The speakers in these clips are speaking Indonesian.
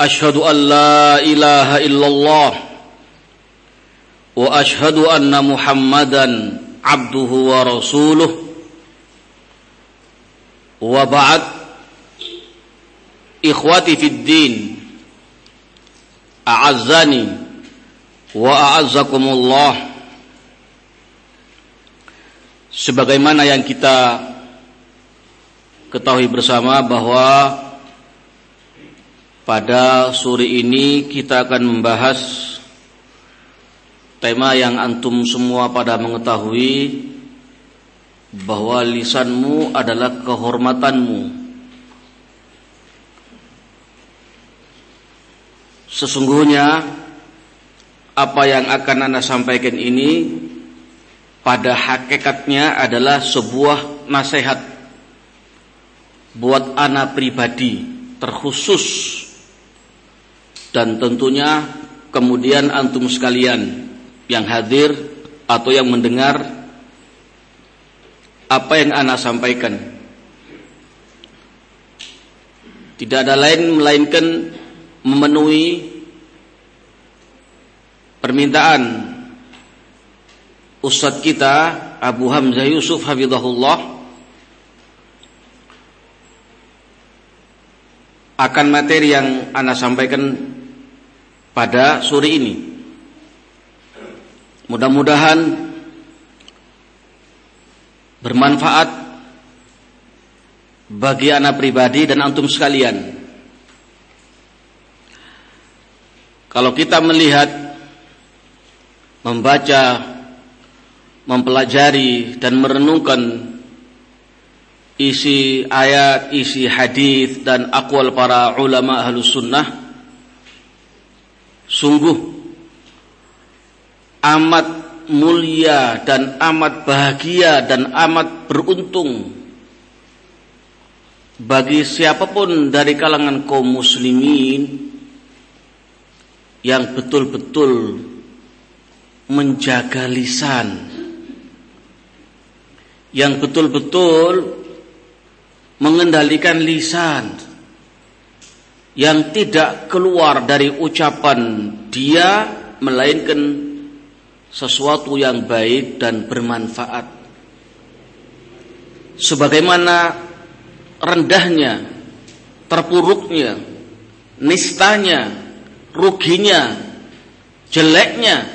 أشهد أن لا إله إلا الله وأشهد أن محمدا عبده ورسوله وبعد إخواتي في الدين أعزني وأعزكم الله sebagaimana yang kita ketahui bersama bahwa pada sore ini kita akan membahas tema yang antum semua pada mengetahui bahwa lisanmu adalah kehormatanmu. Sesungguhnya apa yang akan Anda sampaikan ini pada hakikatnya adalah sebuah nasihat buat anak pribadi terkhusus dan tentunya kemudian antum sekalian yang hadir atau yang mendengar apa yang ana sampaikan. Tidak ada lain melainkan memenuhi permintaan Ustadz kita Abu Hamzah Yusuf Hafizahullah akan materi yang Anda sampaikan pada sore ini. Mudah-mudahan bermanfaat bagi anak pribadi dan antum sekalian. Kalau kita melihat, membaca, mempelajari dan merenungkan isi ayat, isi hadis dan akwal para ulama ahlus sunnah Sungguh amat mulia dan amat bahagia dan amat beruntung bagi siapa pun dari kalangan kaum muslimin yang betul-betul menjaga lisan yang betul-betul mengendalikan lisan yang tidak keluar dari ucapan dia melainkan sesuatu yang baik dan bermanfaat. Sebagaimana rendahnya terpuruknya nistanya ruginya jeleknya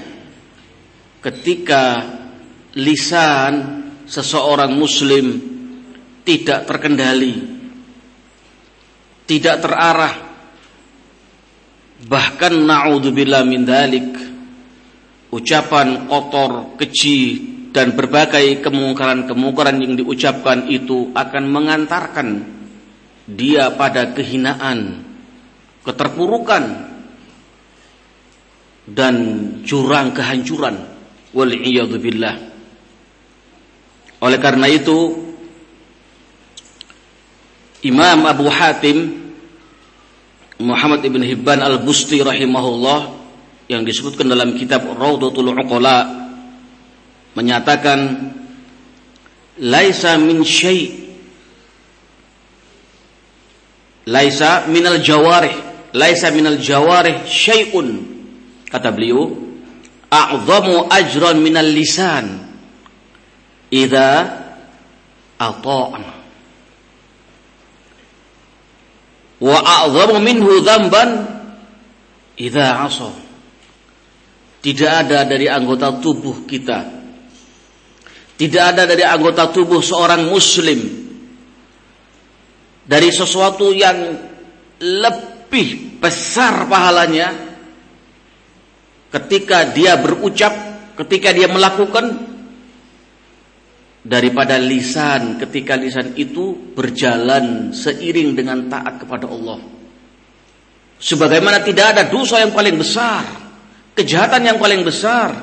ketika lisan seseorang muslim tidak terkendali tidak terarah Bahkan na'udzubillah min dalik ucapan kotor, keji dan berbagai kemungkaran-kemungkaran yang diucapkan itu akan mengantarkan dia pada kehinaan, keterpurukan dan jurang kehancuran. Wal billah. Oleh karena itu Imam Abu Hatim Muhammad ibn Hibban al-Busti rahimahullah yang disebutkan dalam kitab Raudatul Uqala menyatakan laisa min syai. Laisa minal jawarih laisa minal jawarih syai'un. Kata beliau a'zamu ajran minal lisan idza ata'na wa a'zamu minhu dzamban idza 'asa. Tidak ada dari anggota tubuh kita. Tidak ada dari anggota tubuh seorang muslim dari sesuatu yang lebih besar pahalanya ketika dia berucap, ketika dia melakukan daripada lisan ketika lisan itu berjalan seiring dengan taat kepada Allah Sebagaimana tidak ada dosa yang paling besar, kejahatan yang paling besar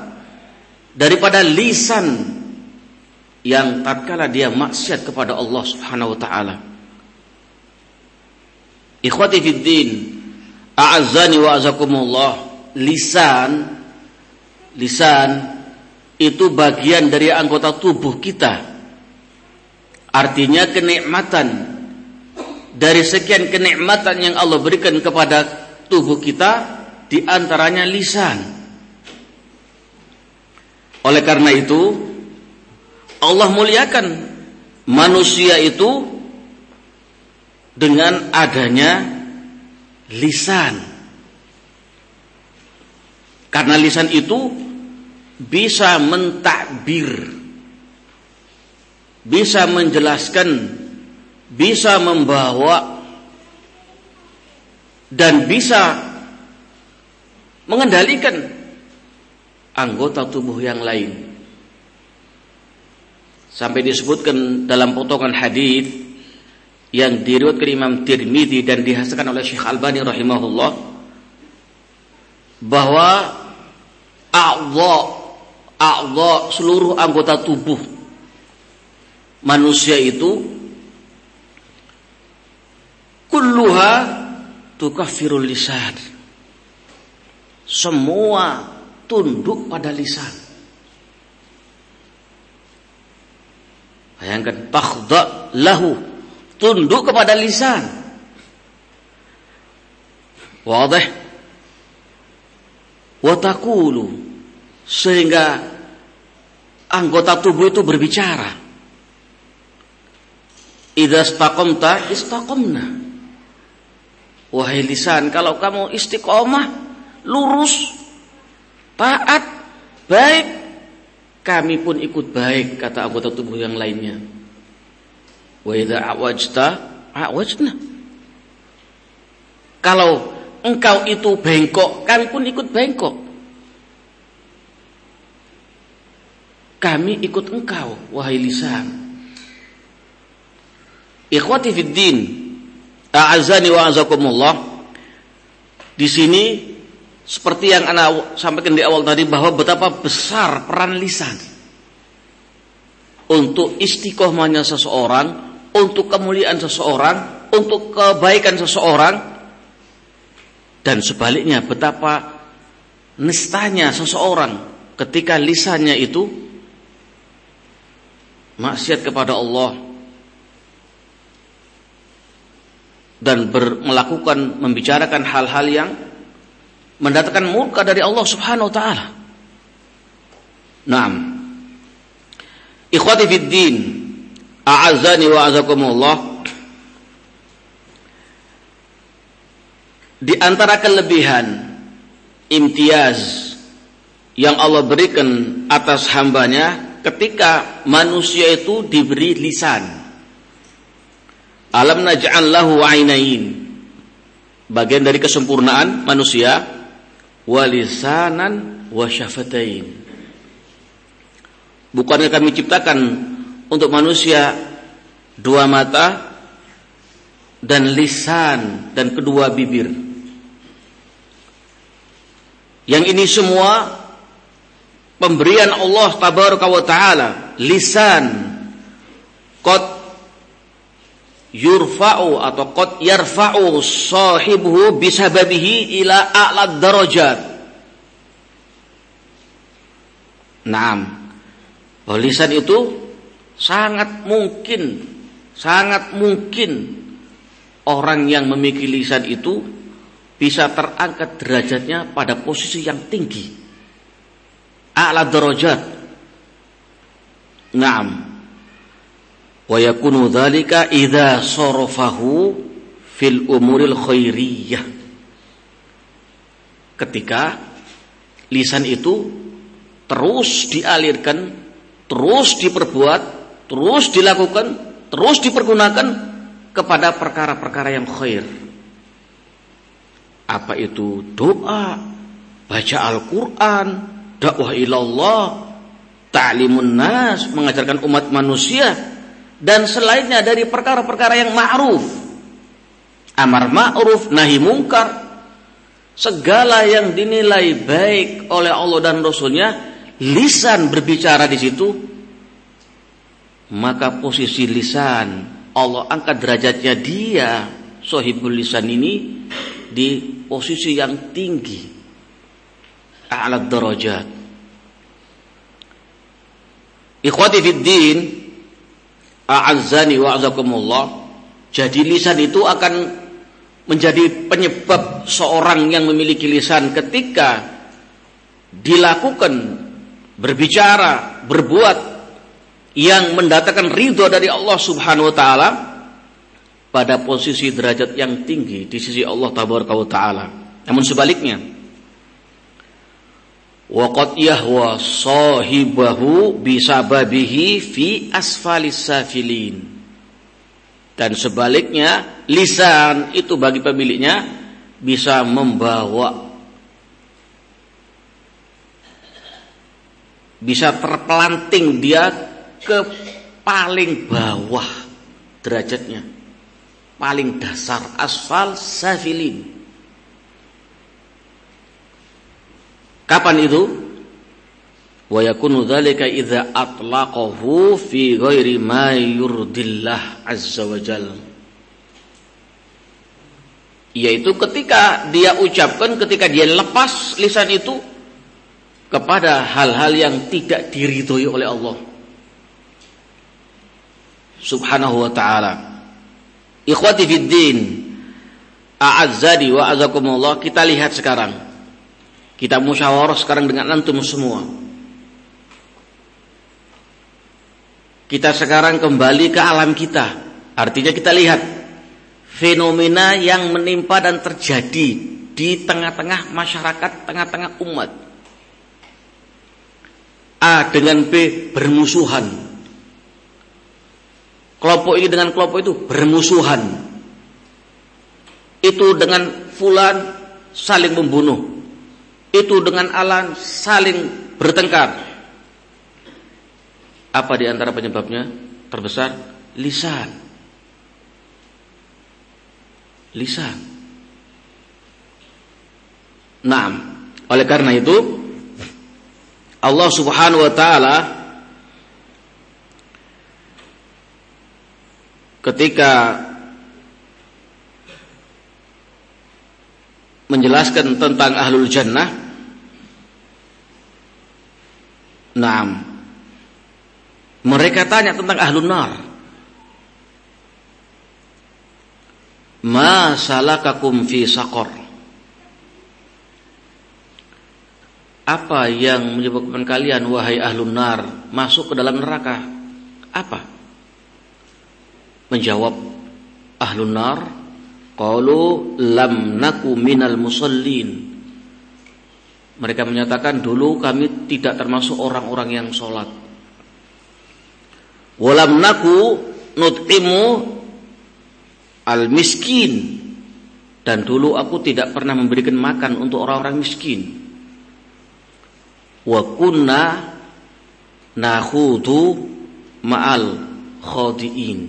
daripada lisan yang tatkala dia maksiat kepada Allah Subhanahu wa taala. Ikhwati fid din, a'azzani wa azakumullah, lisan lisan itu bagian dari anggota tubuh kita. Artinya kenikmatan dari sekian kenikmatan yang Allah berikan kepada tubuh kita di antaranya lisan. Oleh karena itu Allah muliakan manusia itu dengan adanya lisan. Karena lisan itu bisa mentakbir, bisa menjelaskan. Bisa membawa. Dan bisa mengendalikan anggota tubuh yang lain. Sampai disebutkan dalam potongan hadis yang diriwayatkan Imam Tirmidzi dan dihasilkan oleh Syekh Albani rahimahullah bahwa a'dha a'dha seluruh anggota tubuh manusia itu kulluha tukaffirul lisan. Semua tunduk pada lisan. Bayangkan takhda lahu tunduk kepada lisan. Wadih. Watakulu sehingga anggota tubuh itu berbicara. Idza istaqamta istaqamna. Wahai lisan, kalau kamu istiqomah, lurus, taat, baik, kami pun ikut baik, kata anggota tubuh yang lainnya. Wa idza awajta, awajna. Kalau engkau itu bengkok, kami pun ikut bengkok. Kami ikut engkau, wahai lisan. Ikhwati fid din, A'azani wa azakumullah. Di sini seperti yang Anda sampaikan di awal tadi bahwa betapa besar peran lisan untuk istiqomahnya seseorang, untuk kemuliaan seseorang, untuk kebaikan seseorang dan sebaliknya betapa nistanya seseorang ketika lisannya itu maksiat kepada Allah dan ber, melakukan membicarakan hal-hal yang mendatangkan murka dari Allah Subhanahu wa taala. Naam. Ikhwati fid din, a'azzani wa azakumullah. Di antara kelebihan imtiaz yang Allah berikan atas hambanya ketika manusia itu diberi lisan Alam naj'al lahu ainain. Bagian dari kesempurnaan manusia walisanan wa syafatain. Bukannya kami ciptakan untuk manusia dua mata dan lisan dan kedua bibir. Yang ini semua pemberian Allah tabaraka wa taala, lisan qad yurfa'u atau qad yarfa'u sahibuhu bisababihi ila a'la darajat. Naam. Lisan itu sangat mungkin sangat mungkin orang yang memiliki lisan itu bisa terangkat derajatnya pada posisi yang tinggi. A'la darajat. Naam. Wa yakunu dzalika idza sarafahu fil umuril khairiyah. Ketika lisan itu terus dialirkan terus diperbuat terus dilakukan terus dipergunakan kepada perkara-perkara yang khair. Apa itu? Doa baca Al-Qur'an dakwah ilallah ta'limun nas mengajarkan umat manusia dan selainnya dari perkara-perkara yang ma'ruf. Amar ma'ruf, nahi mungkar, segala yang dinilai baik oleh Allah dan Rasulnya, lisan berbicara di situ, maka posisi lisan Allah angkat derajatnya dia, sohibul lisan ini di posisi yang tinggi, a'la derajat. Ikhwati fid din, a'azzani wa Jadi lisan itu akan menjadi penyebab seorang yang memiliki lisan ketika dilakukan berbicara, berbuat yang mendatangkan ridho dari Allah Subhanahu wa taala pada posisi derajat yang tinggi di sisi Allah tabaraka wa taala. Namun sebaliknya, waqad yahwa sahibahu bisababihi fi asfalis safilin. Dan sebaliknya, lisan itu bagi pemiliknya bisa membawa bisa terpelanting dia ke paling bawah derajatnya. Paling dasar asfal safilin. Kapan itu? wa yakunu dzalika idza atlaqahu fi ghairi ma yurdillah azza wa yaitu ketika dia ucapkan ketika dia lepas lisan itu kepada hal-hal yang tidak diridhoi oleh Allah. Subhanahu wa ta'ala. Ikhwati fid din. A'azzadi wa azakumullah kita lihat sekarang kita musyawarah sekarang dengan antum semua Kita sekarang kembali ke alam kita. Artinya kita lihat fenomena yang menimpa dan terjadi di tengah-tengah masyarakat, tengah-tengah umat. A dengan B bermusuhan. Kelompok ini dengan kelompok itu bermusuhan. Itu dengan fulan saling membunuh. Itu dengan alan saling bertengkar apa di antara penyebabnya terbesar? Lisan. Lisan. Nah, oleh karena itu Allah Subhanahu wa taala ketika menjelaskan tentang ahlul jannah Naam mereka tanya tentang ahlun nar. Ma salakakum fi saqar? Apa yang menyebabkan kalian wahai ahlun nar masuk ke dalam neraka? Apa? Menjawab ahlun nar, qalu lam naku minal musallin. Mereka menyatakan dulu kami tidak termasuk orang-orang yang sholat. Walam naku nut'imu al miskin dan dulu aku tidak pernah memberikan makan untuk orang-orang miskin. Wa kunna nakhudu ma'al khodiin.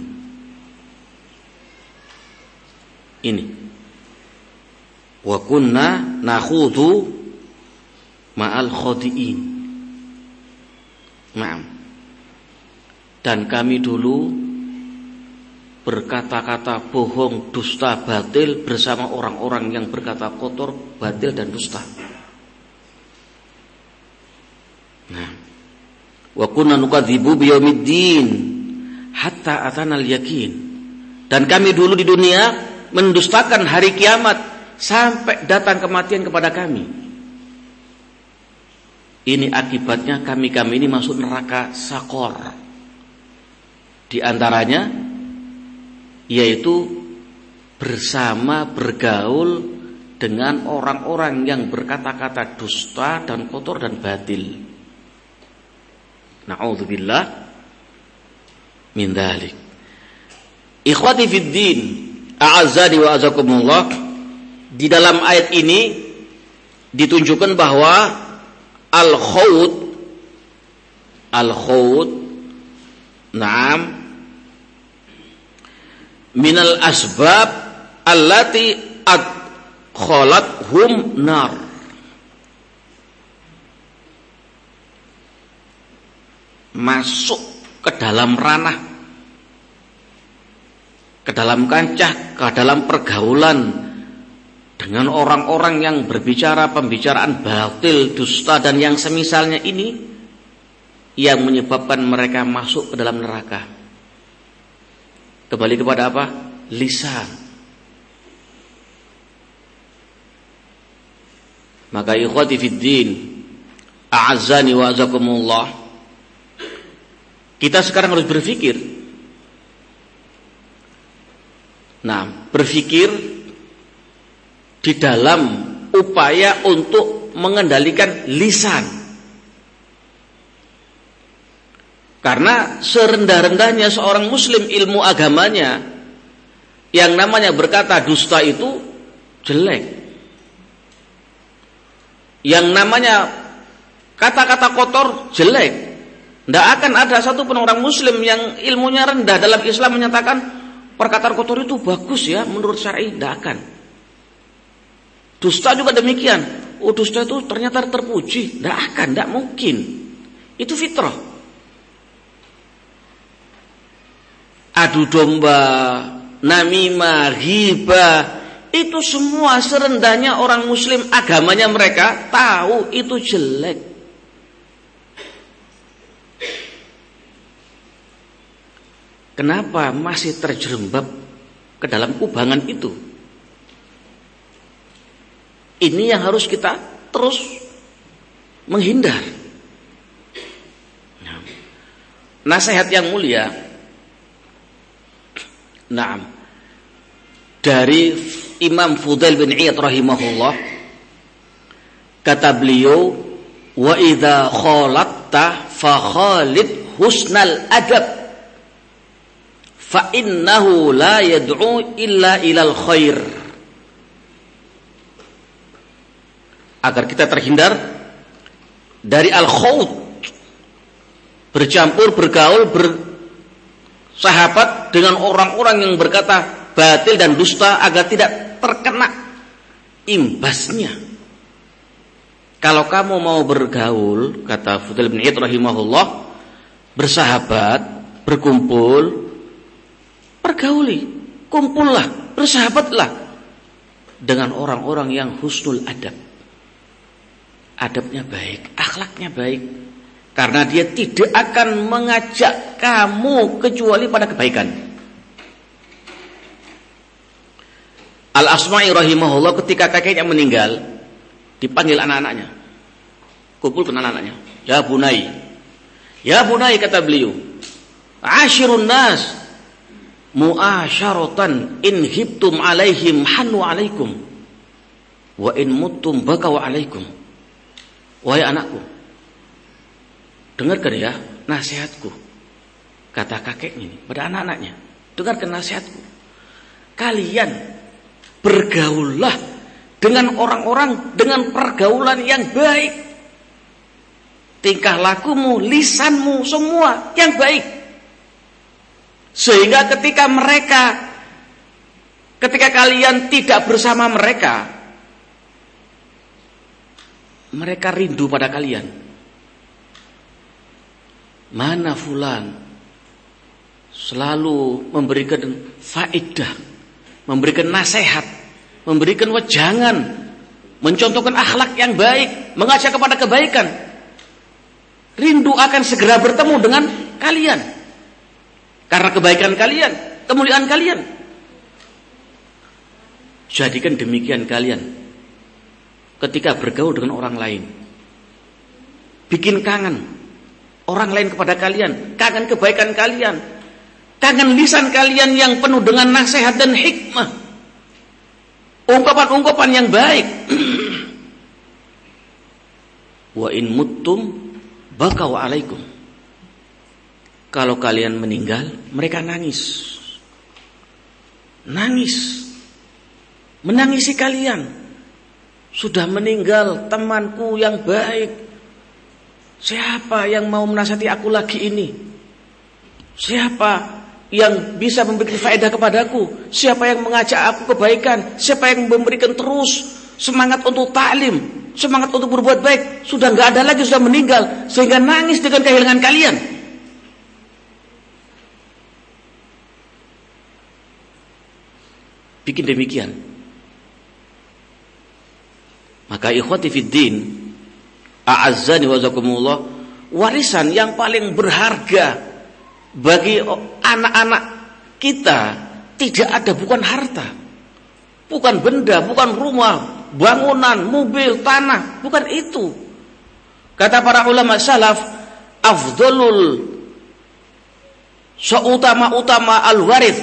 Ini. Wa kunna nakhudu ma'al khodiin. Maaf. Dan kami dulu berkata-kata bohong, dusta, batil bersama orang-orang yang berkata kotor, batil dan dusta. Nah, wa kunna nukadzibu biyaumiddin hatta atanal yakin. Dan kami dulu di dunia mendustakan hari kiamat sampai datang kematian kepada kami. Ini akibatnya kami-kami ini masuk neraka sakor. Di antaranya yaitu bersama bergaul dengan orang-orang yang berkata-kata dusta dan kotor dan batil. Nauzubillah min dzalik. Ikhwati fid din, a'azzani wa azakumullah. Di dalam ayat ini ditunjukkan bahwa al-khawd. Al-khawd. Naam. Minal asbab allati ad kholat hum nar. Masuk ke dalam ranah. Ke dalam kancah ke dalam pergaulan dengan orang-orang yang berbicara pembicaraan batil, dusta dan yang semisalnya ini yang menyebabkan mereka masuk ke dalam neraka. Kembali kepada apa? Lisan. Maka ikhwati fid din, a'azzani wa azakumullah. Kita sekarang harus berpikir. Nah, berpikir di dalam upaya untuk mengendalikan lisan. Karena serendah-rendahnya seorang muslim ilmu agamanya yang namanya berkata dusta itu jelek. Yang namanya kata-kata kotor jelek. Tidak akan ada satu pun orang muslim yang ilmunya rendah dalam Islam menyatakan perkataan kotor itu bagus ya menurut syar'i. Tidak akan. Dusta juga demikian. Oh dusta itu ternyata terpuji. Tidak akan, tidak mungkin. Itu fitrah. Adu domba, namimah, riba. Itu semua serendahnya orang muslim agamanya mereka tahu itu jelek. Kenapa masih terjerembab ke dalam kubangan itu? Ini yang harus kita terus menghindar. Nasihat yang mulia. Naam. Dari Imam Fudail bin Iyad rahimahullah kata beliau wa idza khalatta fa khalid husnal adab fa innahu la yad'u illa ilal khair agar kita terhindar dari al-khawt bercampur bergaul bersahabat dengan orang-orang yang berkata batil dan dusta agar tidak terkena imbasnya. Kalau kamu mau bergaul kata Fudail bin Iyad rahimahullah bersahabat berkumpul pergauli kumpullah bersahabatlah dengan orang-orang yang husnul adab adabnya baik, akhlaknya baik. Karena dia tidak akan mengajak kamu kecuali pada kebaikan. Al-Asma'i rahimahullah ketika kakeknya meninggal, dipanggil anak-anaknya. Kumpulkan anak-anaknya. Ya bunai. Ya bunai kata beliau. Ashirun nas mu'asyaratan in hibtum alaihim hanu alaikum wa in muttum bakaw alaikum. Wahai anakku, dengarkan ya nasihatku. Kata kakek ini pada anak-anaknya, dengarkan nasihatku. Kalian bergaullah dengan orang-orang dengan pergaulan yang baik. Tingkah lakumu, lisanmu, semua yang baik. Sehingga ketika mereka ketika kalian tidak bersama mereka, mereka rindu pada kalian. Mana fulan selalu memberikan faedah, memberikan nasihat, memberikan wejangan, mencontohkan akhlak yang baik, mengajak kepada kebaikan. Rindu akan segera bertemu dengan kalian. Karena kebaikan kalian, kemuliaan kalian. Jadikan demikian kalian ketika bergaul dengan orang lain. Bikin kangen orang lain kepada kalian, kangen kebaikan kalian, kangen lisan kalian yang penuh dengan nasihat dan hikmah. Ungkapan-ungkapan yang baik. Wa in muttum bakau alaikum. Kalau kalian meninggal, mereka nangis. Nangis. Menangisi kalian sudah meninggal temanku yang baik. Siapa yang mau menasihati aku lagi ini? Siapa yang bisa memberikan faedah kepadaku? Siapa yang mengajak aku kebaikan? Siapa yang memberikan terus semangat untuk taklim, semangat untuk berbuat baik? Sudah nggak ada lagi, sudah meninggal, sehingga nangis dengan kehilangan kalian. Bikin demikian. Maka ikhwati fiddin, a'azzani wa warisan yang paling berharga bagi anak-anak kita tidak ada bukan harta, bukan benda, bukan rumah, bangunan, mobil, tanah, bukan itu. Kata para ulama salaf, afdolul seutama-utama al-warith.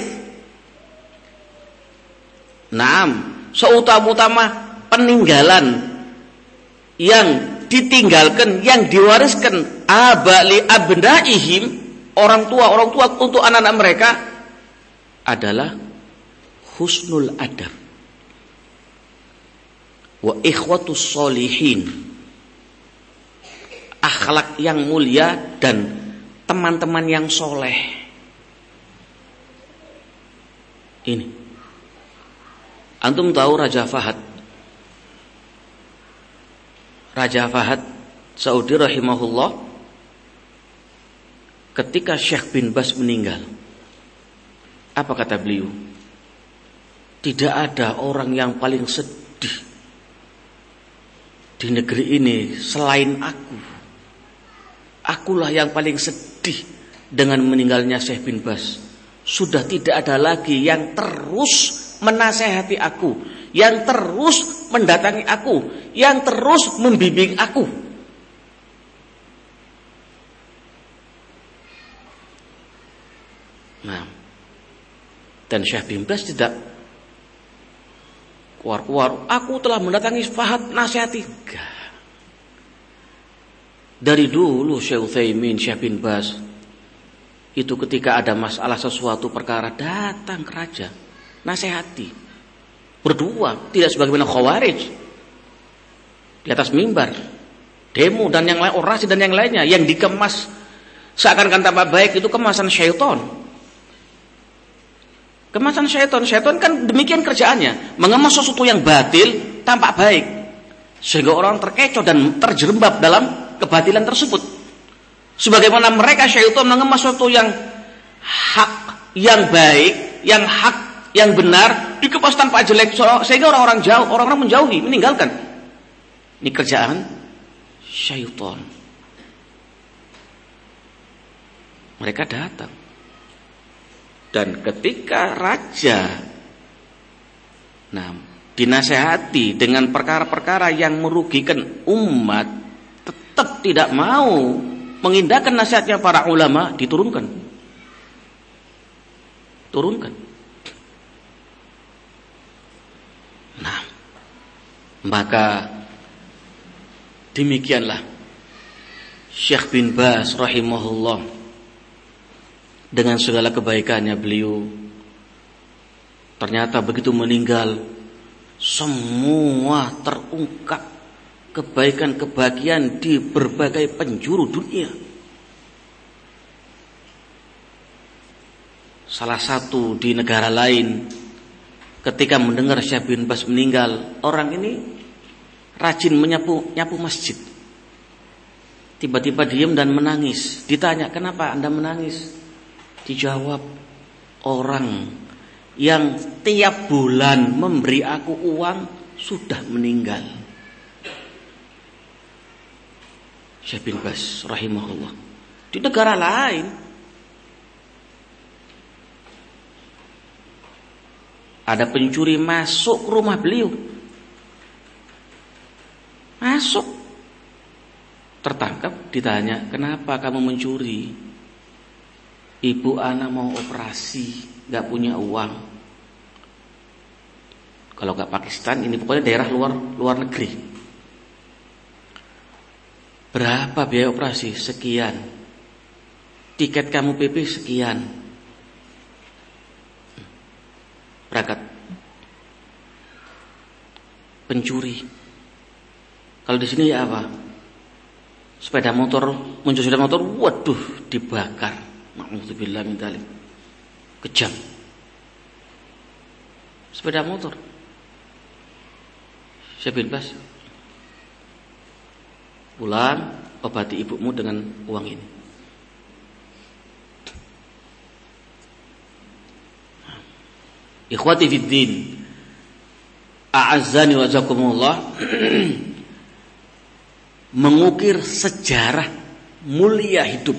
Naam, seutama-utama peninggalan yang ditinggalkan, yang diwariskan abali abnaihim orang tua orang tua untuk anak-anak mereka adalah husnul adab. Wa ikhwatus solihin. Akhlak yang mulia dan teman-teman yang soleh. Ini. Antum tahu Raja Fahad Raja Fahad Saudi rahimahullah ketika Syekh bin Bas meninggal apa kata beliau? Tidak ada orang yang paling sedih di negeri ini selain aku. Akulah yang paling sedih dengan meninggalnya Syekh bin Bas. Sudah tidak ada lagi yang terus menasehati aku yang terus mendatangi aku, yang terus membimbing aku. Nah, dan Syekh bin Bas tidak keluar-keluar. Aku telah mendatangi Fahad nasihati. Enggak. Dari dulu Syekh Uthaymin, Syekh bin Bas itu ketika ada masalah sesuatu perkara datang ke raja nasihati berdua, tidak sebagaimana khawarij di atas mimbar, demo dan yang lain, orasi dan yang lainnya yang dikemas seakan-akan tambah baik itu kemasan syaitan. Kemasan syaitan, syaitan kan demikian kerjaannya, mengemas sesuatu yang batil tampak baik. Sehingga orang terkecoh dan terjerembab dalam kebatilan tersebut. Sebagaimana mereka syaitan mengemas sesuatu yang hak, yang baik, yang hak yang benar dikepas tanpa jelek. Sehingga orang-orang jauh orang-orang menjauhi meninggalkan. Ini kerjaan syaitan. Mereka datang. Dan ketika raja nah dinasehati dengan perkara-perkara yang merugikan umat tetap tidak mau mengindahkan nasihatnya para ulama diturunkan. Turunkan Nah, maka demikianlah Syekh bin Bas rahimahullah dengan segala kebaikannya beliau ternyata begitu meninggal semua terungkap kebaikan-kebahagiaan di berbagai penjuru dunia. Salah satu di negara lain ketika mendengar Syekh bin Bas meninggal, orang ini rajin menyapu nyapu masjid. Tiba-tiba diam dan menangis. Ditanya, "Kenapa Anda menangis?" Dijawab, "Orang yang tiap bulan memberi aku uang sudah meninggal." Syekh bin Bas rahimahullah. Di negara lain Ada pencuri masuk rumah beliau. Masuk. Tertangkap, ditanya, kenapa kamu mencuri? Ibu anak mau operasi, gak punya uang. Kalau gak Pakistan, ini pokoknya daerah luar luar negeri. Berapa biaya operasi? Sekian. Tiket kamu PP sekian. Berangkat pencuri. Kalau di sini ya apa? Sepeda motor, muncul sepeda motor, waduh, dibakar. Nauzubillah min dzalik. Kejam. Sepeda motor. Saya bebas. Pulang, obati ibumu dengan uang ini. Ikhwati fiddin. A'azzani wa zakumullah. Mengukir sejarah mulia hidup.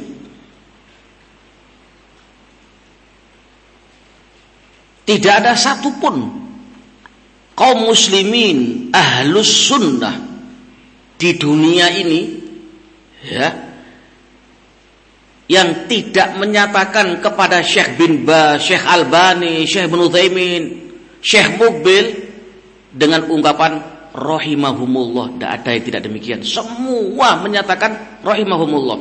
Tidak ada satupun kaum muslimin ahlus sunnah di dunia ini ya yang tidak menyatakan kepada Syekh bin Ba, Syekh Albani, Syekh bin Uthaymin, Syekh Mubil dengan ungkapan rahimahumullah. Tidak ada yang tidak demikian. Semua menyatakan rahimahumullah.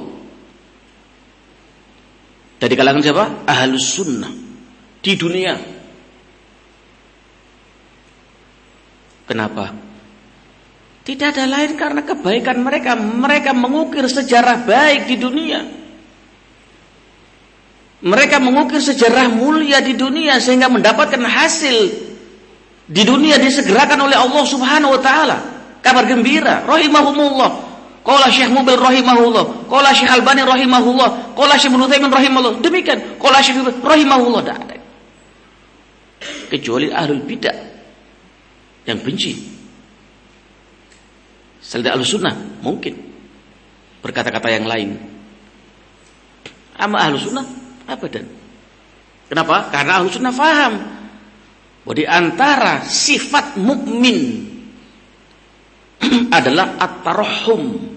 Dari kalangan siapa? Ahlus sunnah. Di dunia. Kenapa? Tidak ada lain karena kebaikan mereka. Mereka mengukir sejarah baik di dunia. Mereka mengukir sejarah mulia di dunia sehingga mendapatkan hasil di dunia disegerakan oleh Allah Subhanahu wa taala. Kabar gembira, rahimahumullah. Qala Syekh Mubil rahimahullah, qala Syekh Albani rahimahullah, qala Syekh Ibnu rahimahullah. Demikian, qala Syekh rahimahullah. Kecuali ahlul bidah yang benci. Selain ahlus sunnah mungkin berkata-kata yang lain. Ama ahlus sunnah Abadan. Kenapa? Karena ahlu sunnah faham bahwa di antara sifat mukmin adalah at-tarahum.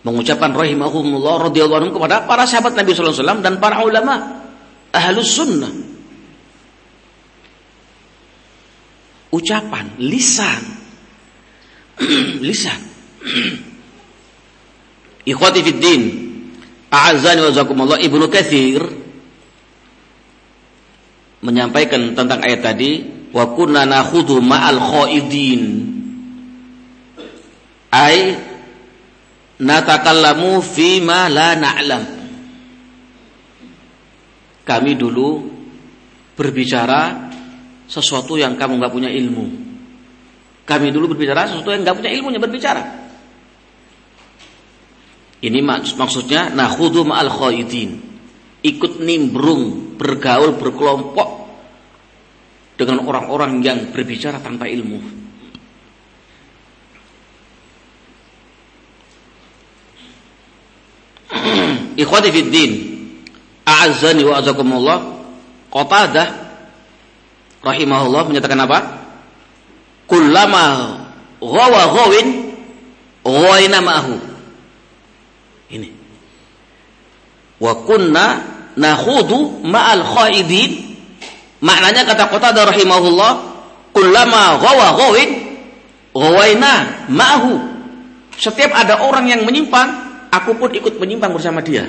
Mengucapkan rahimahumullah radhiyallahu anhu kepada para sahabat Nabi sallallahu alaihi wasallam dan para ulama ahlus sunnah. Ucapan, lisan. lisan. Ikhwati fid A'azani wa Ibnu Katsir menyampaikan tentang ayat tadi wa kunna nakhudhu ma'al khaidin. Ay natakallamu fi ma la na'lam. Kami dulu berbicara sesuatu yang kamu nggak punya ilmu. Kami dulu berbicara sesuatu yang nggak punya ilmunya berbicara ini maksudnya nahudu ma'al khaidin. Ikut nimbrung, bergaul, berkelompok dengan orang-orang yang berbicara tanpa ilmu. Ikhwati fid din. A'azzani wa azakumullah. Qatadah rahimahullah menyatakan apa? Kullama ghawa ghawin ghawaina ma'ahu. Ini. Wa kunna nahudu ma'al khaidin. Maknanya kata kota rahimahullah, kullama ghawa ghawin ghawaina ma'ahu. Setiap ada orang yang menyimpang, aku pun ikut menyimpang bersama dia.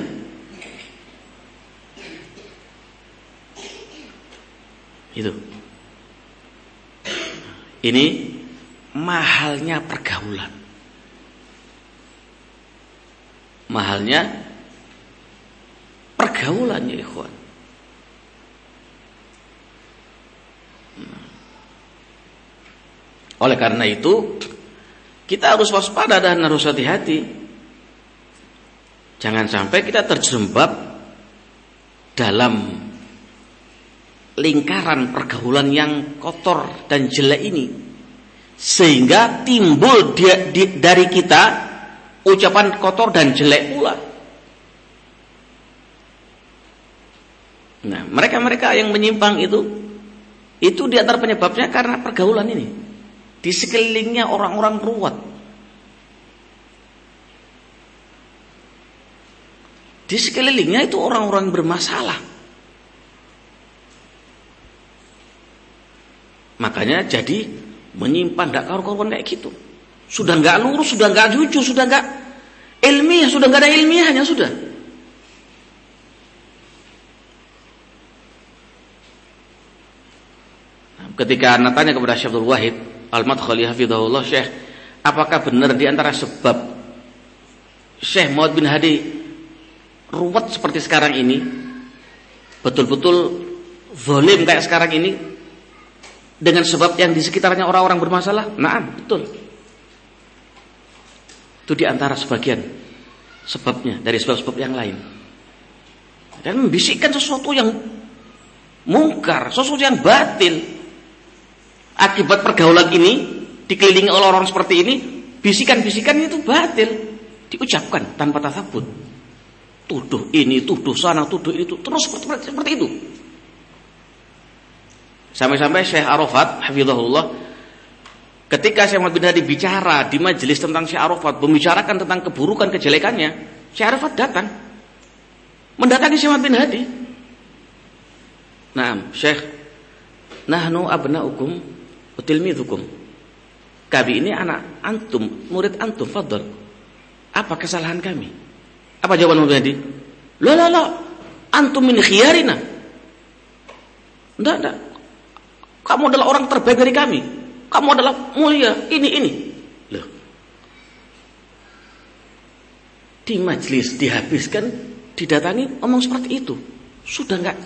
Itu. Ini mahalnya pergaulan. Mahalnya pergaulannya ikhwan. Oleh karena itu kita harus waspada dan harus hati-hati. Jangan sampai kita terjerembab dalam lingkaran pergaulan yang kotor dan jelek ini sehingga timbul dari kita ucapan kotor dan jelek pula. Nah, mereka-mereka yang menyimpang itu itu di antara penyebabnya karena pergaulan ini. Di sekelilingnya orang-orang ruwet. Di sekelilingnya itu orang-orang bermasalah. Makanya jadi menyimpan karu-karuan kayak gitu. Sudah nggak lurus, sudah nggak jujur, sudah nggak ilmiah, sudah nggak ada ilmiahnya sudah. Ketika anak tanya kepada Syekh Abdul Wahid Al-Madkhali Hafidhahullah Syekh Apakah benar di antara sebab Syekh Muhammad bin Hadi Ruwet seperti sekarang ini betul-betul zalim kayak sekarang ini dengan sebab yang di sekitarnya orang-orang bermasalah? Nah, betul. Itu di antara sebagian sebabnya dari sebab-sebab yang lain. Dan membisikkan sesuatu yang mungkar, sesuatu yang batil. Akibat pergaulan ini dikelilingi oleh orang seperti ini, bisikan-bisikan itu batil diucapkan tanpa tasabut. Tuduh ini, tuduh sana, tuduh itu, terus seperti, seperti itu. Sampai-sampai Syekh Arafat, hafizahullah, ketika Syekh Muhammad bin Hadi bicara di majelis tentang Syekh Arafat, membicarakan tentang keburukan, kejelekannya, Syekh Arafat datang. Mendatangi Syekh Muhammad bin Hadi. Nah, Syekh, nahnu abna'ukum utilmidhukum. Kami ini anak antum, murid antum, fadl. Apa kesalahan kami? Apa jawaban Muhammad bin Hadi? Loh, loh, loh. Antum min khiyarina. Enggak, enggak. Kamu adalah orang terbaik dari kami. Kamu adalah mulia. Ini, ini. Loh. Di majlis dihabiskan, didatangi, omong seperti itu. Sudah enggak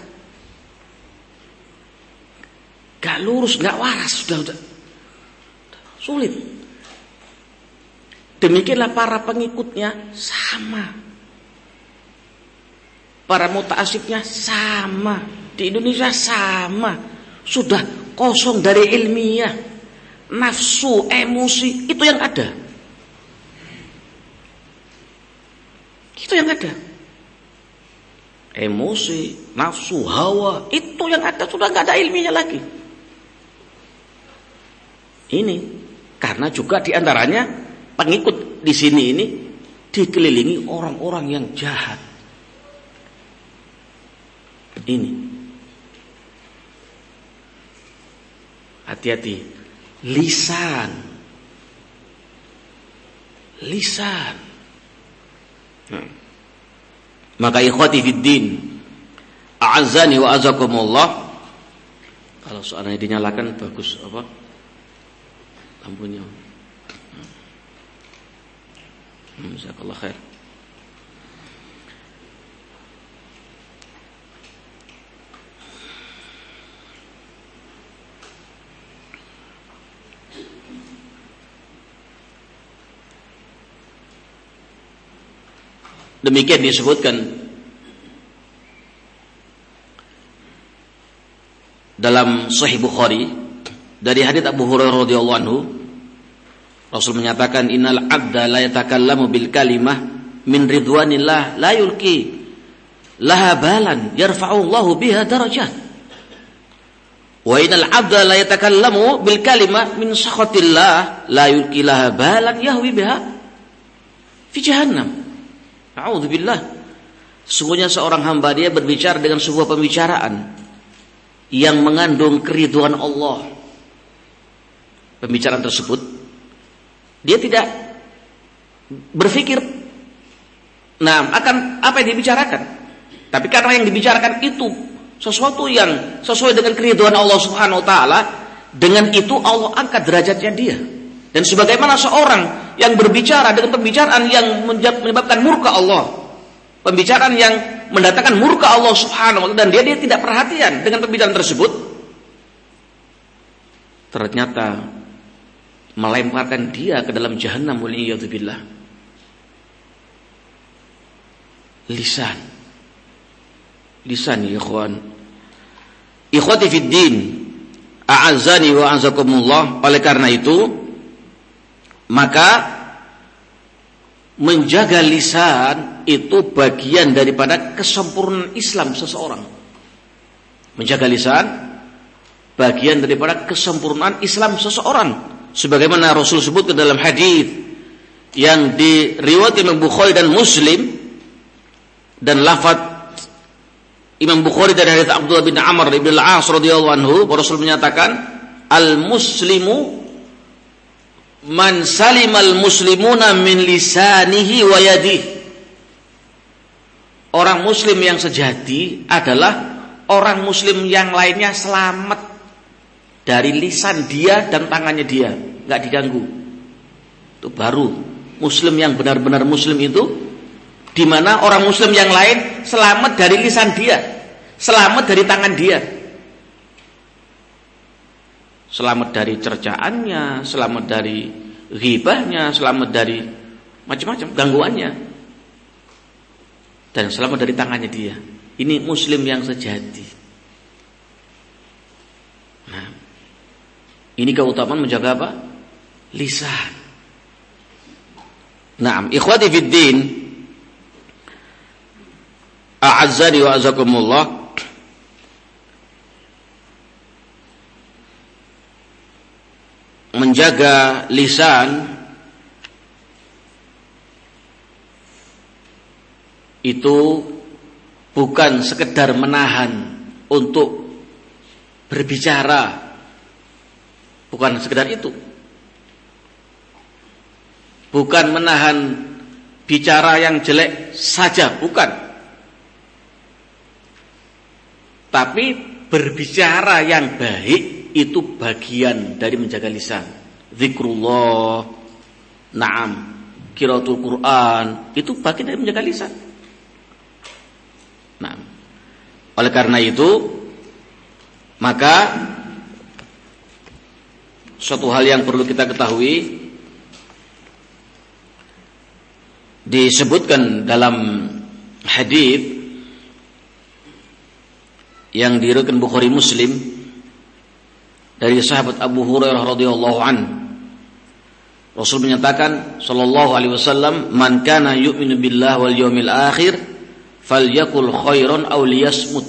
Gak lurus, gak waras, sudah, sudah. Sulit. Demikianlah para pengikutnya sama. Para mutaasibnya sama. Di Indonesia sama. Sudah kosong dari ilmiah. Nafsu, emosi, itu yang ada. Itu yang ada. Emosi, nafsu, hawa, itu yang ada. Sudah nggak ada ilmiahnya lagi. Ini karena juga di antaranya pengikut di sini ini dikelilingi orang-orang yang jahat. Ini hati-hati lisan lisan hmm. maka ikhwati fid din a'azzani wa azakumullah kalau soalnya dinyalakan bagus apa lampunya. Hmm, jazakallah khair. Demikian disebutkan dalam Sahih Bukhari dari hadits Abu Hurairah radhiyallahu anhu. Rasul menyatakan innal abda la yatakallamu bil kalimah min ridwanillah la yulqi laha balan yarfa'u Allahu biha darajat. Wa innal abda la yatakallamu bil kalimah min sakhatillah la yulqi laha balan yahwi biha fi jahannam a'udzu billah sungguhnya seorang hamba dia berbicara dengan sebuah pembicaraan yang mengandung keriduan Allah pembicaraan tersebut, dia tidak berpikir nah akan apa yang dibicarakan. Tapi karena yang dibicarakan itu sesuatu yang sesuai dengan keriduan Allah Subhanahu wa taala, dengan itu Allah angkat derajatnya dia. Dan sebagaimana seorang yang berbicara dengan pembicaraan yang menyebabkan murka Allah, pembicaraan yang mendatangkan murka Allah Subhanahu wa taala dan dia dia tidak perhatian dengan pembicaraan tersebut, ternyata melemparkan dia ke dalam jahanam waliyadzubillah. Lisan. Lisan ya ikhwan. Ikhwati fid din. Wa. Oleh karena itu maka menjaga lisan itu bagian daripada kesempurnaan Islam seseorang. Menjaga lisan bagian daripada kesempurnaan Islam seseorang sebagaimana Rasul sebut ke dalam hadis yang diriwayatkan Imam Bukhari dan Muslim dan lafaz Imam Bukhari dari hadis Abdullah bin Amr bin Al-As radhiyallahu anhu Rasul menyatakan al muslimu man salimal muslimuna min lisanihi wa yadihi Orang muslim yang sejati adalah orang muslim yang lainnya selamat dari lisan dia dan tangannya dia, nggak diganggu. Itu baru muslim yang benar-benar muslim itu di mana orang muslim yang lain selamat dari lisan dia Selamat dari tangan dia. Selamat dari cercaannya, selamat dari ghibahnya, selamat dari macam-macam gangguannya. Dan selamat dari tangannya dia. Ini muslim yang sejati. Nah, ini keutamaan menjaga apa? Lisan. Naam, ikhwati fid din. A'azzani wa azakumullah. Menjaga lisan itu bukan sekedar menahan untuk berbicara. Bukan sekedar itu. Bukan menahan bicara yang jelek saja bukan. Tapi berbicara yang baik itu bagian dari menjaga lisan. Zikrullah na'am. Kiratul Quran itu bagian dari menjaga lisan. Nah oleh karena itu maka suatu hal yang perlu kita ketahui disebutkan dalam hadis yang diriwayatkan Bukhari Muslim dari sahabat Abu Hurairah radhiyallahu an. Rasul menyatakan sallallahu alaihi wasallam man kana yu'minu billahi wal yawmil akhir falyakul khairan aw liyasmut.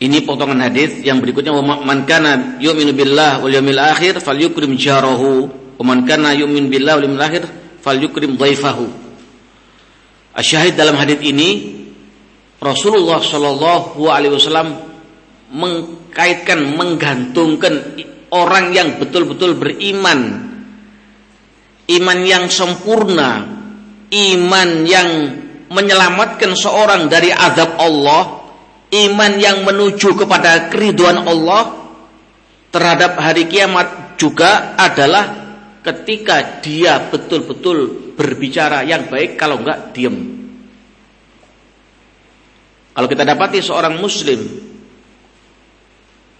Ini potongan hadis yang berikutnya man kana yu'minu billah wal yawmil akhir falyukrim jarahu. Wa man kana yu'min billah wal yawmil akhir falyukrim dhaifahu. Asyahid dalam hadis ini Rasulullah Shallallahu alaihi wasallam mengkaitkan menggantungkan orang yang betul-betul beriman iman yang sempurna iman yang menyelamatkan seorang dari azab Allah iman yang menuju kepada keriduan Allah terhadap hari kiamat juga adalah ketika dia betul-betul berbicara yang baik kalau enggak diem. Kalau kita dapati seorang muslim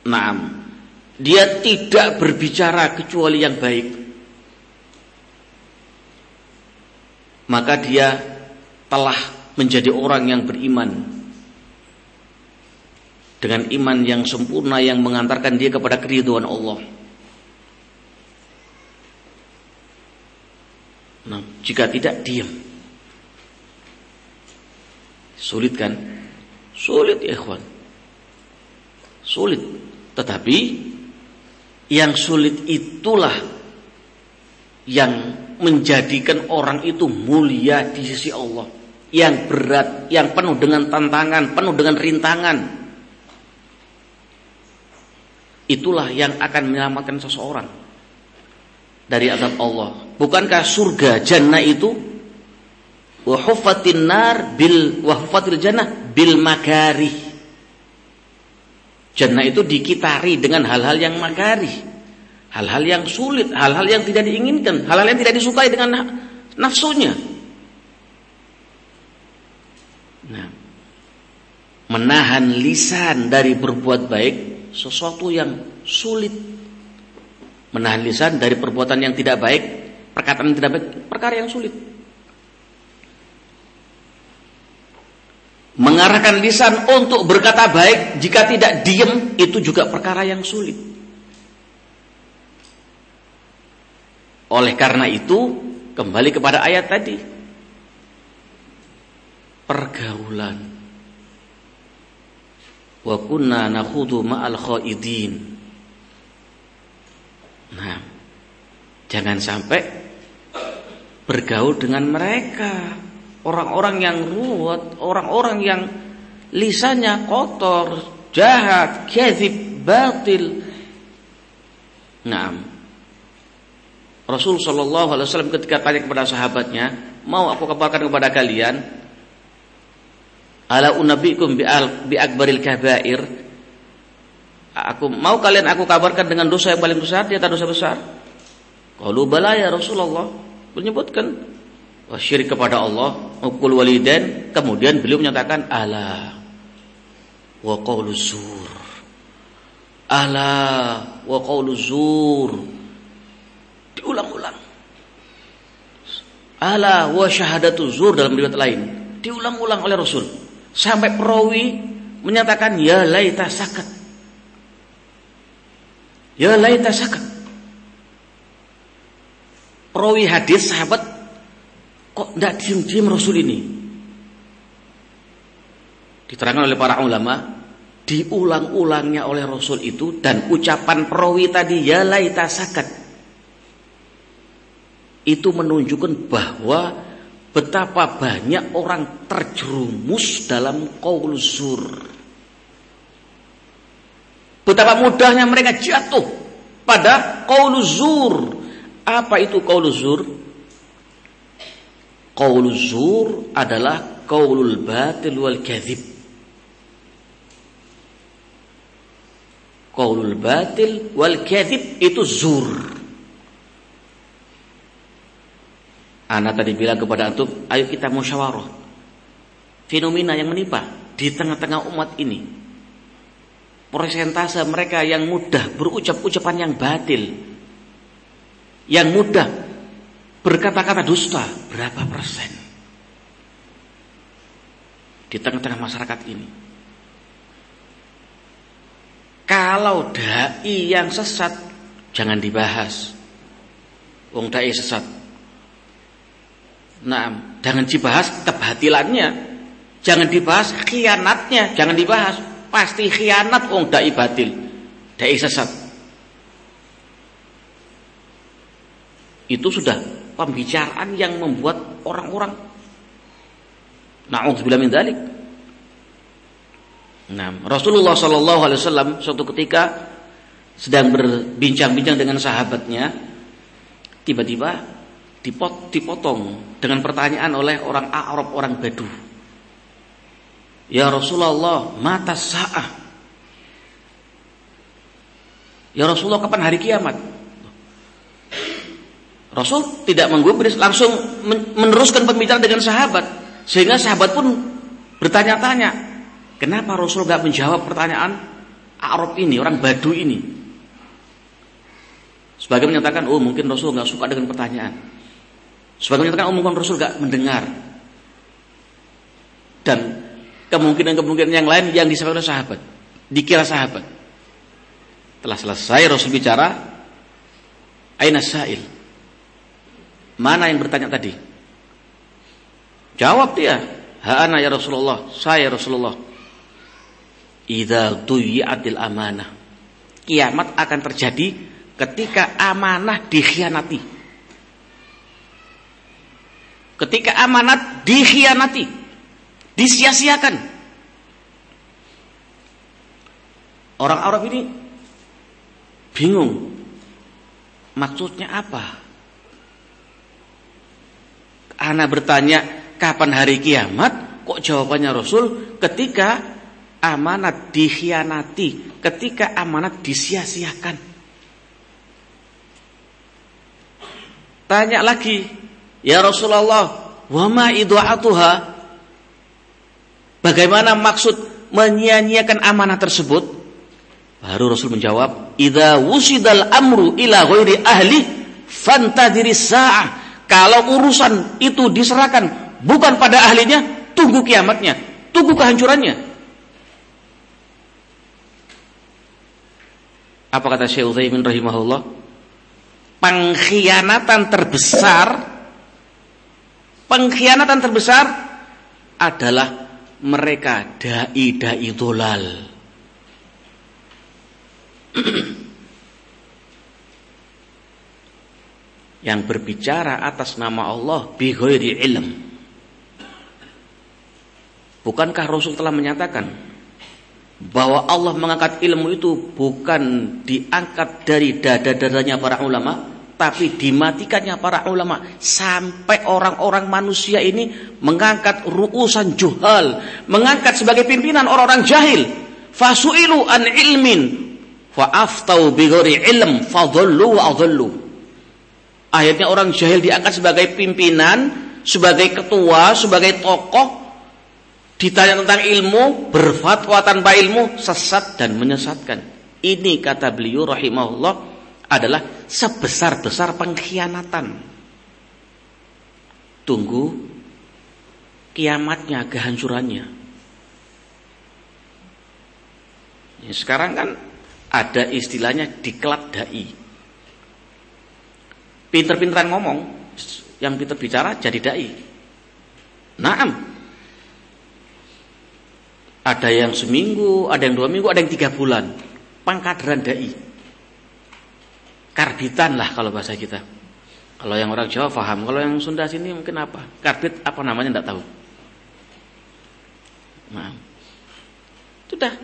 Naam Dia tidak berbicara kecuali yang baik Maka dia telah menjadi orang yang beriman dengan iman yang sempurna yang mengantarkan dia kepada keriduan Allah. Nah, jika tidak diam. Sulit kan? Sulit ya ikhwan. Sulit. Tetapi yang sulit itulah yang menjadikan orang itu mulia di sisi Allah. Yang berat, yang penuh dengan tantangan, penuh dengan rintangan itulah yang akan menyelamatkan seseorang dari azab Allah. Bukankah surga jannah itu nar bil wa jannah bil makari. Jannah itu dikitari dengan hal-hal yang makari. Hal-hal yang sulit, hal-hal yang tidak diinginkan, hal-hal yang tidak disukai dengan nafsunya. Nah, menahan lisan dari berbuat baik sesuatu yang sulit. Menahan lisan dari perbuatan yang tidak baik, perkataan yang tidak baik, perkara yang sulit. Mengarahkan lisan untuk berkata baik jika tidak diem itu juga perkara yang sulit. Oleh karena itu, kembali kepada ayat tadi. Pergaulan wa kunna nakhudu ma'al khaidin. Nah, jangan sampai bergaul dengan mereka, orang-orang yang ruwet, orang-orang yang lisannya kotor, jahat, kadzib, batil. Nah, Rasul Shallallahu Alaihi Wasallam ketika tanya kepada sahabatnya, mau aku kabarkan kepada kalian Ala unabikum bi, bi akbaril kabair. Aku mau kalian aku kabarkan dengan dosa yang paling besar di atas dosa besar. Qalu bala ya Rasulullah. Menyebutkan syirik kepada Allah, ukul walidain kemudian beliau menyatakan ala. Wa qawlu zur. Ala. Wa qawlu zur. Diulang-ulang. Ala. Wa syahadatu zur dalam riwayat lain. Diulang-ulang oleh Rasul. Sampai perawi menyatakan ya laita sakat. Ya laita sakat. Perawi hadis sahabat kok tidak diem-diem Rasul ini? Diterangkan oleh para ulama diulang-ulangnya oleh Rasul itu dan ucapan perawi tadi ya laita sakat. Itu menunjukkan bahwa betapa banyak orang terjerumus dalam qaul zur. Betapa mudahnya mereka jatuh pada qaul zur. Apa itu qaul zur qaul zur adalah qaulul batil wal kadhib qaulul batil wal kadhib itu zur. Ana tadi bilang kepada antum, ayo kita musyawarah. Fenomena yang menimpa di tengah-tengah umat ini. Persentase mereka yang mudah berucap ucapan yang batil. Yang mudah berkata-kata dusta, berapa persen? Di tengah-tengah masyarakat ini. Kalau dai yang sesat jangan dibahas. Wong dai sesat. Nah, jangan dibahas kebatilannya. Jangan dibahas khianatnya, jangan dibahas. Pasti khianat wong dai batil. Dai sesat. Itu sudah pembicaraan yang membuat orang-orang Na'udzubillah min dzalik Nah, Rasulullah Shallallahu Alaihi suatu ketika sedang berbincang-bincang dengan sahabatnya, tiba-tiba dipot, dipotong dengan pertanyaan oleh orang Arab, orang Badu. Ya Rasulullah, mata sa'ah. Ya Rasulullah, kapan hari kiamat? Rasul tidak menggubris, langsung meneruskan pembicaraan dengan sahabat. Sehingga sahabat pun bertanya-tanya, Kenapa Rasul gak menjawab pertanyaan Arab ini, orang Badu ini? Sebagai menyatakan, oh mungkin Rasul gak suka dengan pertanyaan. Sebagai menyatakan, oh mungkin Rasul gak mendengar. Dan kemungkinan-kemungkinan yang lain yang disampaikan oleh sahabat. Dikira sahabat. Telah selesai Rasul bicara, Aina sa'il. Mana yang bertanya tadi? Jawab dia. Ha'ana ya Rasulullah. Saya Rasulullah idza duyiatil amanah. Kiamat akan terjadi ketika amanah dikhianati. Ketika amanat dikhianati, disia-siakan. Orang Arab ini bingung. Maksudnya apa? Ana bertanya kapan hari kiamat? Kok jawabannya Rasul ketika amanat dikhianati, ketika amanat disia-siakan. Tanya lagi, ya Rasulullah, wama idu'atuha? Bagaimana maksud menyia-nyiakan amanah tersebut? Baru Rasul menjawab, "Idza wusidal amru ila ghairi ahli fantadiri sa'ah." Kalau urusan itu diserahkan bukan pada ahlinya, tunggu kiamatnya, tunggu kehancurannya. Apa kata Syekh Utsaimin rahimahullah? Pengkhianatan terbesar pengkhianatan terbesar adalah mereka dai-dai dolal. yang berbicara atas nama Allah bi ghairi ilm. Bukankah Rasul telah menyatakan bahwa Allah mengangkat ilmu itu bukan diangkat dari dada-dadanya para ulama, tapi dimatikannya para ulama sampai orang-orang manusia ini mengangkat ruusan juhal, mengangkat sebagai pimpinan orang-orang jahil. Fasu'ilu an ilmin fa aftau bighairi ilm fadhallu wa adhallu. Akhirnya orang jahil diangkat sebagai pimpinan sebagai ketua, sebagai tokoh ditanya tentang ilmu, berfatwa tanpa ilmu, sesat dan menyesatkan. Ini kata beliau rahimahullah adalah sebesar-besar pengkhianatan. Tunggu kiamatnya, kehancurannya. Ya, sekarang kan ada istilahnya diklat dai. Pinter-pinteran ngomong, yang pinter bicara jadi dai. Naam. Ada yang seminggu, ada yang dua minggu, ada yang tiga bulan. Pangkaderan dai. Karbitan lah kalau bahasa kita. Kalau yang orang Jawa paham, kalau yang Sunda sini mungkin apa? Karbit apa namanya tidak tahu. Nah, sudah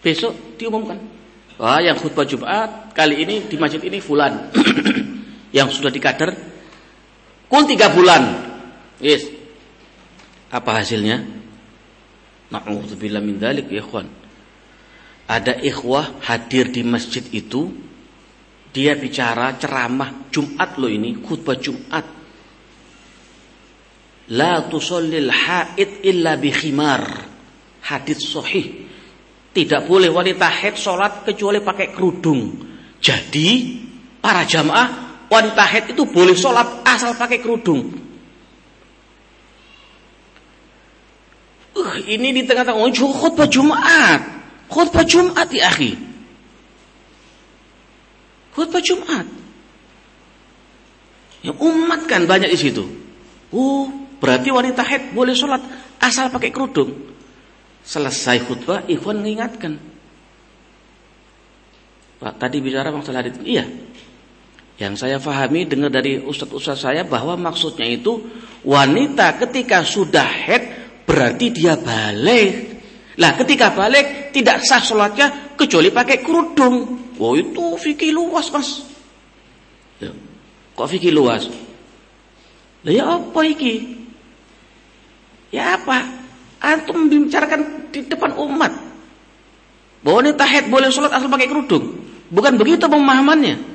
besok diumumkan Wah, yang khutbah Jumat kali ini di masjid ini fulan. yang sudah dikader kul tiga bulan. Yes. Apa hasilnya? Na'udzubillah min dzalik ya ikhwan. Ada ikhwah hadir di masjid itu dia bicara ceramah Jumat lo ini, khutbah Jumat. La tusallil haid illa bi khimar. Hadis sahih tidak boleh wanita haid sholat kecuali pakai kerudung. Jadi para jamaah wanita haid itu boleh sholat asal pakai kerudung. Uh, ini di tengah-tengah oh, khutbah Jumat. Khutbah Jumat ya akhi. Khutbah Jumat. Ya umat kan banyak di situ. Oh, berarti wanita haid boleh sholat asal pakai kerudung. Selesai khutbah, ikhwan mengingatkan. Pak, tadi bicara masalah hadis. Iya. Yang saya fahami dengar dari ustadz-ustadz saya bahwa maksudnya itu wanita ketika sudah head berarti dia balik. Lah ketika balik tidak sah sholatnya kecuali pakai kerudung. Oh itu fikih luas mas. Ya. Kok fikih luas? Lah ya apa iki? Ya apa? Antum membicarakan di depan umat. Bahwa ini tahid boleh sholat asal pakai kerudung. Bukan begitu pemahamannya.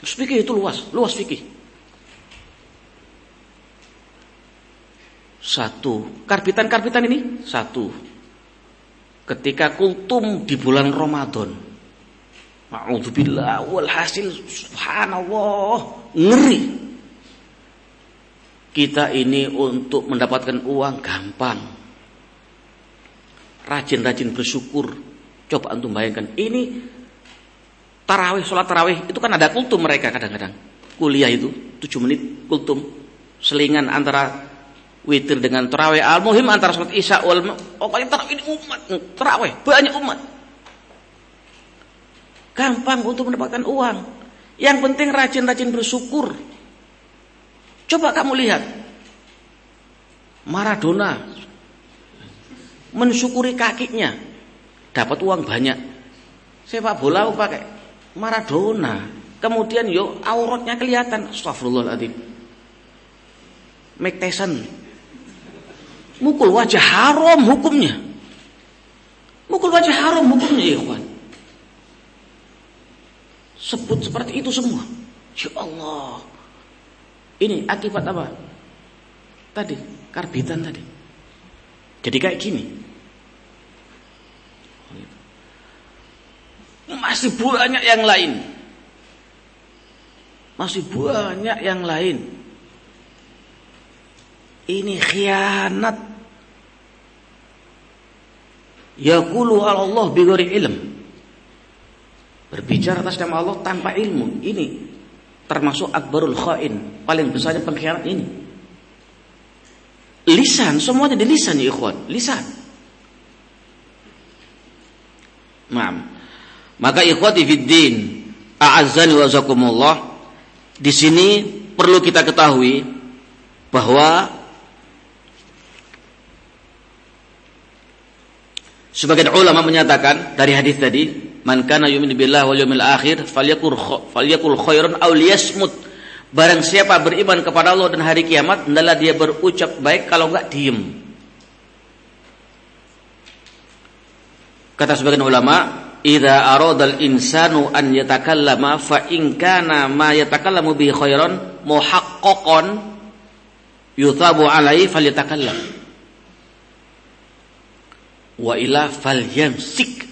Fikih itu luas, luas fikih. Satu, karbitan-karbitan ini satu. Ketika kultum di bulan Ramadan. Ma'udzubillah walhasil subhanallah ngeri. Kita ini untuk mendapatkan uang gampang rajin-rajin bersyukur. Coba antum bayangkan, ini tarawih, sholat tarawih itu kan ada kultum mereka kadang-kadang. Kuliah itu 7 menit kultum, selingan antara witir dengan tarawih al-muhim antara sholat isya wal pokoknya tarawih ini umat, tarawih banyak umat. Gampang untuk mendapatkan uang. Yang penting rajin-rajin bersyukur. Coba kamu lihat. Maradona mensyukuri kakinya dapat uang banyak sepak bola pakai Maradona. Kemudian yo auratnya kelihatan. Astagfirullahaladzim Mike Tyson mukul wajah haram hukumnya. Mukul wajah haram hukumnya ya kawan sebut seperti itu semua. Ya Allah. Ini akibat apa? Tadi karbitan tadi. Jadi kayak gini. Masih banyak yang lain. Masih banyak yang lain. Ini khianat. Yaqulu Allah bighairi ilm. Berbicara atas nama Allah tanpa ilmu. Ini termasuk akbarul khain, paling besarnya pengkhianat ini. Lisan, semuanya di lisan ya ikhwan, lisan. Maaf. Maka ikhwati fiddin, a'azzani wa di sini perlu kita ketahui bahwa sebagian ulama menyatakan dari hadis tadi, man kana yu'minu billahi wal yawmil akhir falyakul falyakul khairan aw liyasmut Barang siapa beriman kepada Allah dan hari kiamat, hendaklah dia berucap baik kalau enggak diem. Kata sebagian ulama, "Idza aradal insanu an yatakallama fa in kana ma yatakallamu bi khairan muhaqqaqan yuthabu alaihi falyatakallam wa ila falyamsik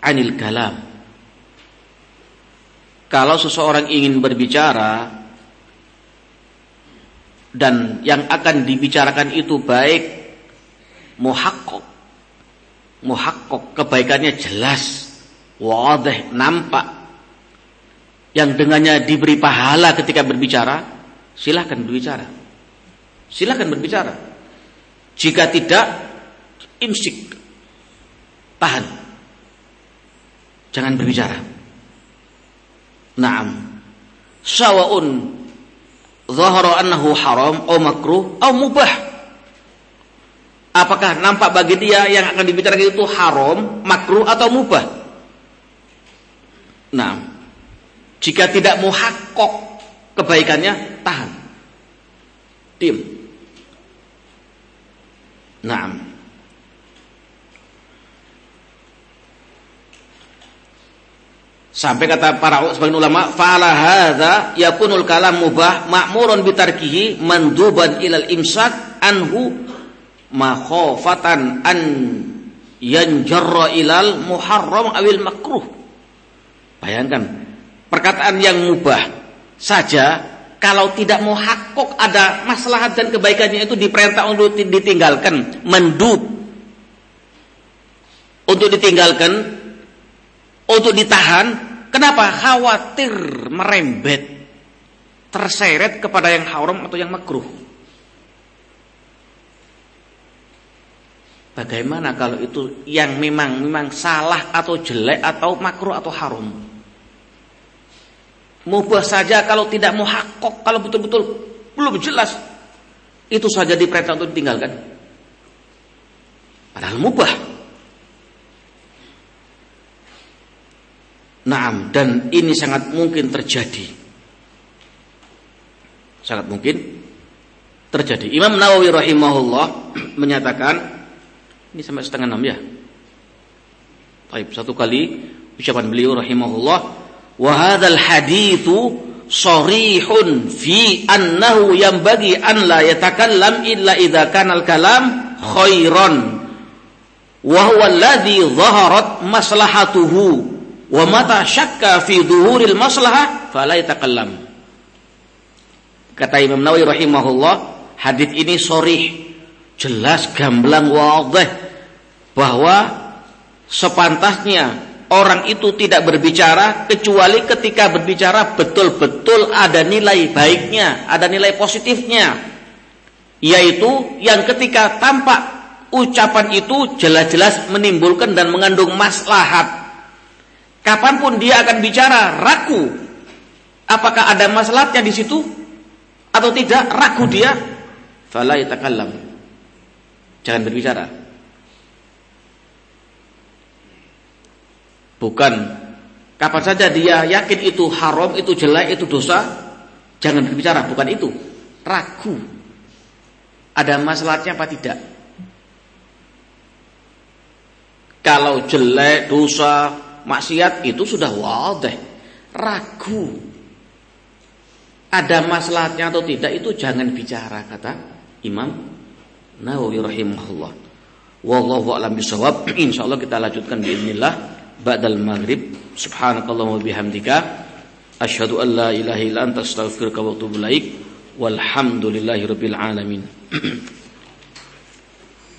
anil kalam. Kalau seseorang ingin berbicara dan yang akan dibicarakan itu baik muhakkok muhakkok kebaikannya jelas wadah nampak yang dengannya diberi pahala ketika berbicara silahkan berbicara silahkan berbicara jika tidak imsik tahan. Jangan berbicara. Naam. Sawa'un zahara annahu haram atau makruh atau mubah. Apakah nampak bagi dia yang akan dibicarakan itu haram, makruh atau mubah? Nah, jika tidak muhakkok kebaikannya, tahan. Diam. Nah, Sampai kata para sebagian ulama, fa'ala hadza yakunul kalam mubah ma'murun bitarkihi manduban ilal imsak anhu makhofatan an yanjarra ilal muharram awil makruh. Bayangkan, perkataan yang mubah saja kalau tidak mau hakok ada maslahat dan kebaikannya itu diperintah untuk ditinggalkan, mendub untuk ditinggalkan untuk ditahan. Kenapa? Khawatir merembet, terseret kepada yang haram atau yang makruh. Bagaimana kalau itu yang memang memang salah atau jelek atau makruh atau haram? Mubah saja kalau tidak mau hakok, kalau betul-betul belum jelas, itu saja diperintah untuk ditinggalkan. Padahal mubah. Naam dan ini sangat mungkin terjadi. Sangat mungkin terjadi. Imam Nawawi rahimahullah menyatakan ini sampai setengah enam ya. Baik, satu kali ucapan beliau rahimahullah wa hadzal haditsu sharihun fi annahu bagi an la yatakallam illa idza kana al-kalam khairan wa huwa alladhi dhaharat maslahatuhu Wa mata syakka fi duhuril maslahah fala yatakallam. Kata Imam Nawawi rahimahullah, hadis ini sorih, jelas gamblang wadih bahwa sepantasnya orang itu tidak berbicara kecuali ketika berbicara betul-betul ada nilai baiknya, ada nilai positifnya. Yaitu yang ketika tampak ucapan itu jelas-jelas menimbulkan dan mengandung maslahat Kapan pun dia akan bicara ragu. Apakah ada masalahnya di situ atau tidak? Ragu dia. Fala. Jangan berbicara. Bukan kapan saja dia yakin itu haram, itu jelek, itu dosa, jangan berbicara, bukan itu. Ragu. Ada masalahnya apa tidak? Kalau jelek, dosa, maksiat itu sudah wadah, ragu. Ada masalahnya atau tidak itu jangan bicara kata Imam Nawawi rahimahullah. Wallahu a'lam bisawab. Insyaallah kita lanjutkan biiznillah ba'dal maghrib. Subhanakallahumma bihamdika asyhadu an la ilaha illa anta astaghfiruka wa atubu ilaik. Walhamdulillahirabbil alamin.